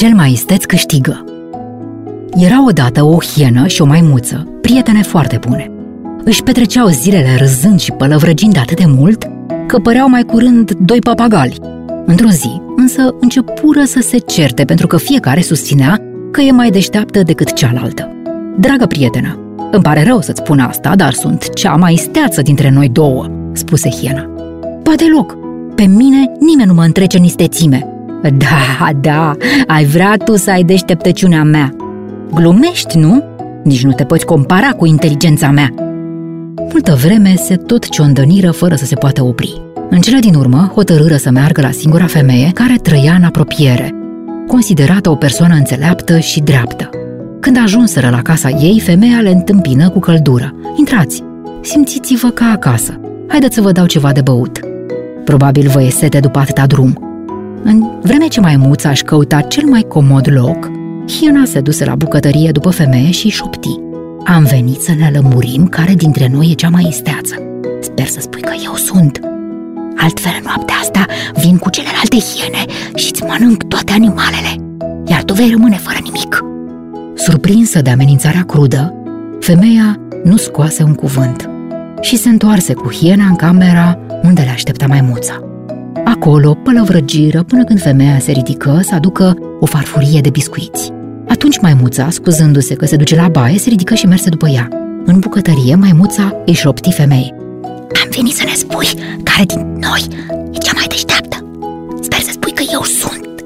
Cel mai isteț câștigă. Era odată o hienă și o maimuță, prietene foarte bune. Își petreceau zilele râzând și pălăvrăgind atât de mult că păreau mai curând doi papagali. Într-o zi, însă, începură să se certe pentru că fiecare susținea că e mai deșteaptă decât cealaltă. Dragă prietenă, îmi pare rău să-ți spun asta, dar sunt cea mai steață dintre noi două, spuse hiena. Ba deloc, pe mine nimeni nu mă întrece în istețime. Da, da, ai vrea tu să ai deșteptăciunea mea. Glumești, nu? Nici nu te poți compara cu inteligența mea. Multă vreme se tot ciondăniră fără să se poată opri. În cele din urmă, hotărâră să meargă la singura femeie care trăia în apropiere, considerată o persoană înțeleaptă și dreaptă. Când ajunseră la casa ei, femeia le întâmpină cu căldură. Intrați, simțiți-vă ca acasă. Haideți să vă dau ceva de băut. Probabil vă e sete după atâta drum. În vreme ce maimuța își căuta cel mai comod loc, Hiena se duse la bucătărie după femeie și șopti. Am venit să ne lămurim care dintre noi e cea mai isteață. Sper să spui că eu sunt. Altfel, noaptea asta vin cu celelalte hiene și îți mănânc toate animalele, iar tu vei rămâne fără nimic. Surprinsă de amenințarea crudă, femeia nu scoase un cuvânt și se întoarse cu hiena în camera unde le aștepta maimuța. Acolo pălăvrăgiră până când femeia se ridică să aducă o farfurie de biscuiți. Atunci maimuța, scuzându-se că se duce la baie, se ridică și merse după ea. În bucătărie, maimuța își șopti femei. Am venit să ne spui care din noi e cea mai deșteaptă. Sper să spui că eu sunt.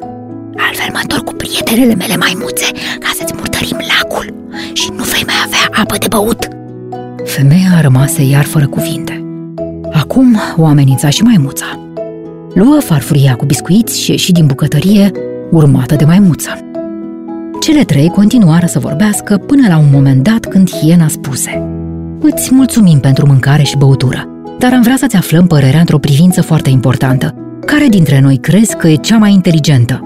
Altfel mă întorc cu prietenele mele maimuțe ca să-ți murdărim lacul și nu vei mai avea apă de băut. Femeia rămase iar fără cuvinte. Acum o amenința și maimuța. Luă farfuria cu biscuiți și ieși din bucătărie, urmată de maimuța. Cele trei continuară să vorbească până la un moment dat când hiena spuse Îți mulțumim pentru mâncare și băutură, dar am vrea să-ți aflăm părerea într-o privință foarte importantă. Care dintre noi crezi că e cea mai inteligentă?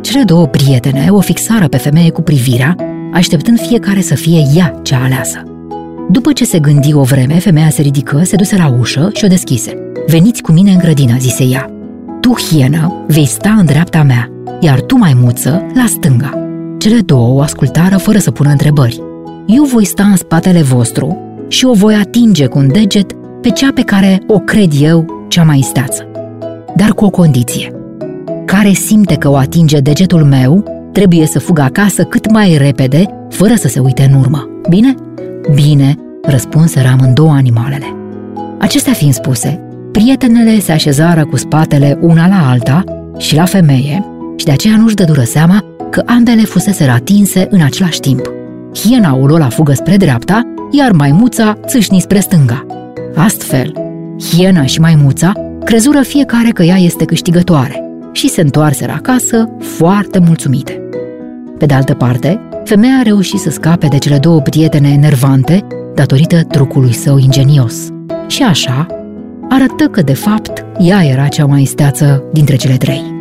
Cele două prietene o fixară pe femeie cu privirea, așteptând fiecare să fie ea cea aleasă. După ce se gândi o vreme, femeia se ridică, se duse la ușă și o deschise. Veniți cu mine în grădină, zise ea. Tu, hienă, vei sta în dreapta mea, iar tu, maimuță, la stânga. Cele două o ascultară fără să pună întrebări. Eu voi sta în spatele vostru și o voi atinge cu un deget pe cea pe care o cred eu cea mai isteață. Dar cu o condiție. Care simte că o atinge degetul meu, trebuie să fugă acasă cât mai repede, fără să se uite în urmă. Bine? Bine, răspunseră amândouă animalele. Acestea fiind spuse, prietenele se așezară cu spatele una la alta și la femeie și de aceea nu-și dădură seama că ambele fusese atinse în același timp. Hiena o luă la fugă spre dreapta, iar maimuța țâșni spre stânga. Astfel, hiena și maimuța crezură fiecare că ea este câștigătoare și se întoarseră acasă foarte mulțumite. Pe de altă parte, femeia a reușit să scape de cele două prietene enervante datorită trucului său ingenios. Și așa, arătă că, de fapt, ea era cea mai steață dintre cele trei.